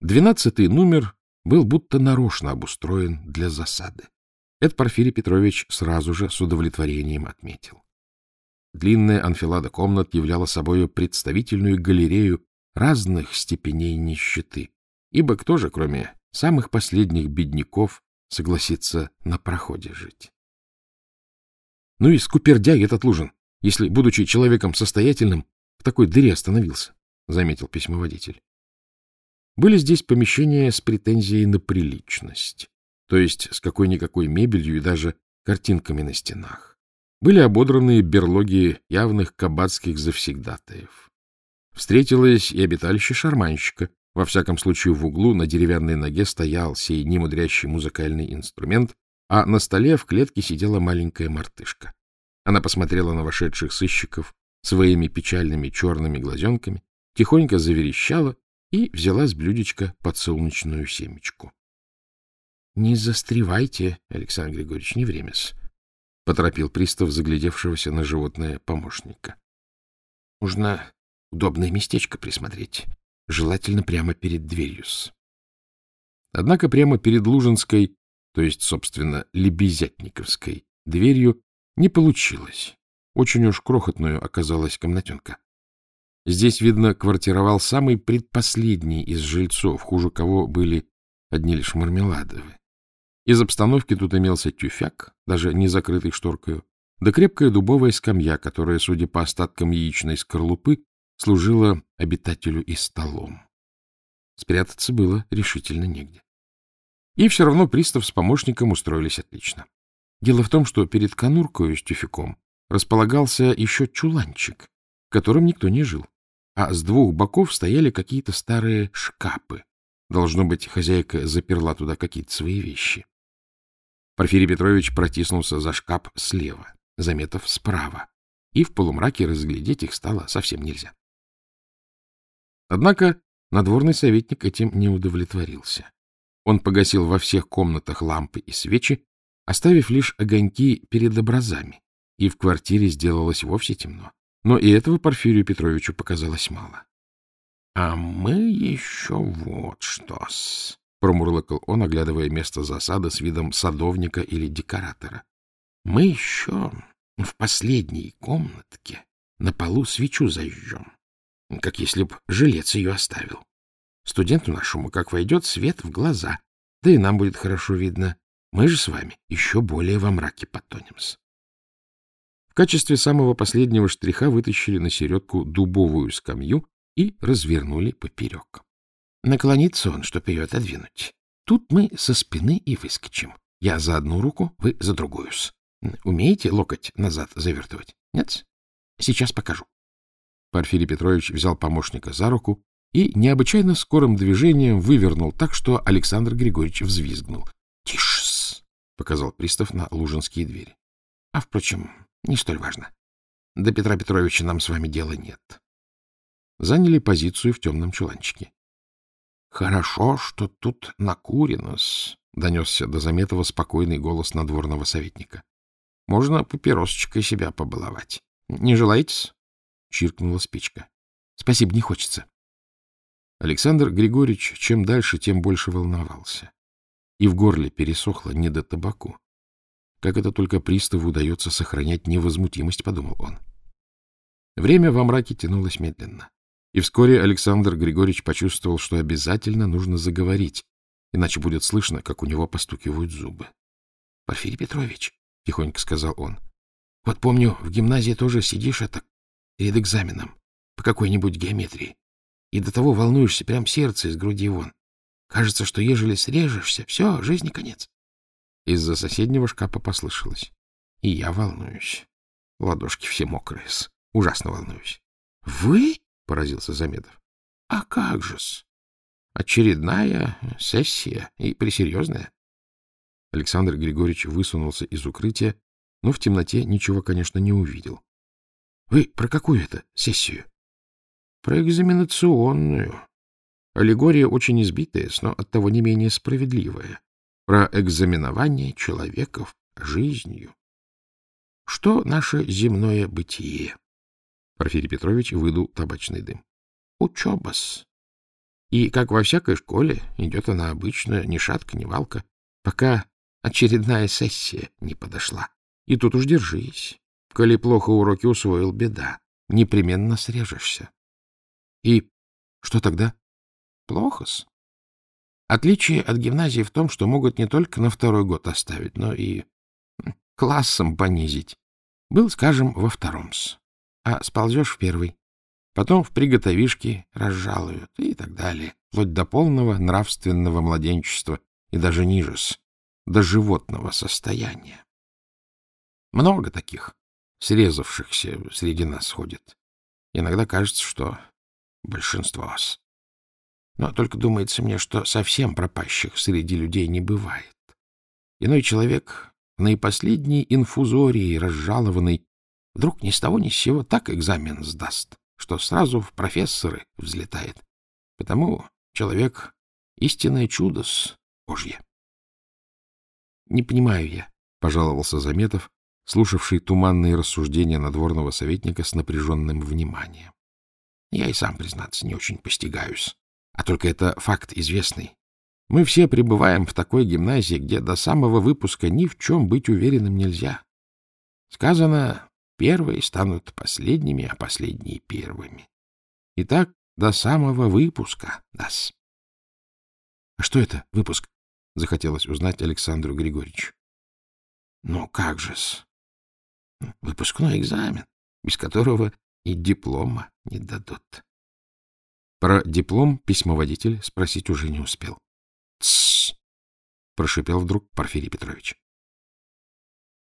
Двенадцатый номер был будто нарочно обустроен для засады. Это Порфирий Петрович сразу же с удовлетворением отметил. Длинная анфилада комнат являла собою представительную галерею разных степеней нищеты, ибо кто же, кроме самых последних бедняков, согласится на проходе жить? Ну и скупердяй этот Лужин, если, будучи человеком состоятельным, в такой дыре остановился, — заметил письмоводитель. Были здесь помещения с претензией на приличность, то есть с какой-никакой мебелью и даже картинками на стенах. Были ободранные берлоги явных кабацких завсегдатаев. Встретилось и обиталище шарманщика. Во всяком случае, в углу на деревянной ноге стоял сей немудрящий музыкальный инструмент, а на столе в клетке сидела маленькая мартышка. Она посмотрела на вошедших сыщиков своими печальными черными глазенками, тихонько заверещала и взяла с блюдечка подсолнечную семечку. — Не застревайте, Александр Григорьевич, не время-с, — поторопил пристав заглядевшегося на животное помощника. — Нужно удобное местечко присмотреть, желательно прямо перед дверью-с. Однако прямо перед Лужинской, то есть, собственно, Лебезятниковской, дверью не получилось. Очень уж крохотную оказалась комнатенка. Здесь, видно, квартировал самый предпоследний из жильцов, хуже кого были одни лишь мармеладовы. Из обстановки тут имелся тюфяк, даже не закрытый шторкою, да крепкая дубовая скамья, которая, судя по остаткам яичной скорлупы, служила обитателю и столом. Спрятаться было решительно негде. И все равно пристав с помощником устроились отлично. Дело в том, что перед конуркой с тюфяком располагался еще чуланчик, в котором никто не жил, а с двух боков стояли какие-то старые шкапы. Должно быть, хозяйка заперла туда какие-то свои вещи. Порфирий Петрович протиснулся за шкаф слева, заметов справа, и в полумраке разглядеть их стало совсем нельзя. Однако надворный советник этим не удовлетворился. Он погасил во всех комнатах лампы и свечи, оставив лишь огоньки перед образами, и в квартире сделалось вовсе темно. Но и этого Порфирию Петровичу показалось мало. — А мы еще вот что-с, — промурлыкал он, оглядывая место засады с видом садовника или декоратора. — Мы еще в последней комнатке на полу свечу зажжем, как если б жилец ее оставил. Студенту нашему, как войдет, свет в глаза, да и нам будет хорошо видно. Мы же с вами еще более во мраке потонем-с. В качестве самого последнего штриха вытащили на середку дубовую скамью и развернули поперек. Наклонится он, чтоб ее отодвинуть. Тут мы со спины и выскочим. Я за одну руку, вы за другую. -с. Умеете локоть назад завертывать? Нет? Сейчас покажу. Порфирий Петрович взял помощника за руку и необычайно скорым движением вывернул так, что Александр Григорьевич взвизгнул. — Тише-с! — показал пристав на лужинские двери. — А, впрочем, не столь важно. До Петра Петровича нам с вами дела нет. Заняли позицию в темном чуланчике. — Хорошо, что тут накурено-с, — донесся до Заметова спокойный голос надворного советника. — Можно папиросочкой себя побаловать. Не желаете-с? — чиркнула спичка. — Спасибо, не хочется. Александр Григорьевич чем дальше, тем больше волновался. И в горле пересохло не до табаку. Как это только приставу удается сохранять невозмутимость, подумал он. Время во мраке тянулось медленно. И вскоре Александр Григорьевич почувствовал, что обязательно нужно заговорить, иначе будет слышно, как у него постукивают зубы. — Порфирий Петрович, — тихонько сказал он, — вот помню, в гимназии тоже сидишь это перед экзаменом по какой-нибудь геометрии, и до того волнуешься, прям сердце из груди вон. Кажется, что ежели срежешься, все, жизни конец. Из-за соседнего шкафа послышалось. И я волнуюсь. Ладошки все мокрые. Ужасно волнуюсь. — Вы? — поразился Замедов. — А как же-с? Очередная сессия и пресерьезная. Александр Григорьевич высунулся из укрытия, но в темноте ничего, конечно, не увидел. — Вы про какую это сессию? — Про экзаменационную. Аллегория очень избитая, но оттого не менее справедливая про экзаменование человеков жизнью. Что наше земное бытие? Порфирий Петрович выдул табачный дым. Учебас. И, как во всякой школе, идет она обычно, ни шатка, ни валка, пока очередная сессия не подошла. И тут уж держись. Коли плохо уроки усвоил, беда. Непременно срежешься. И что тогда? Плохо-с. Отличие от гимназии в том, что могут не только на второй год оставить, но и классом понизить. Был, скажем, во втором-с, а сползешь в первый. Потом в приготовишке разжалуют и так далее, вплоть до полного нравственного младенчества и даже ниже до животного состояния. Много таких срезавшихся среди нас ходит. Иногда кажется, что большинство вас. Но только думается мне, что совсем пропащих среди людей не бывает. Иной человек, наипоследней инфузории разжалованный, вдруг ни с того ни с сего так экзамен сдаст, что сразу в профессоры взлетает. Потому человек — истинное чудо с Божье. — Не понимаю я, — пожаловался Заметов, слушавший туманные рассуждения надворного советника с напряженным вниманием. Я и сам, признаться, не очень постигаюсь. А только это факт известный. Мы все пребываем в такой гимназии, где до самого выпуска ни в чем быть уверенным нельзя. Сказано, первые станут последними, а последние — первыми. И так до самого выпуска нас. — А что это, выпуск? — захотелось узнать Александру Григорьевичу. — Ну, как же-с. Выпускной экзамен, без которого и диплома не дадут. Про диплом письмоводитель спросить уже не успел. — Тссс! — прошипел вдруг Порфирий Петрович.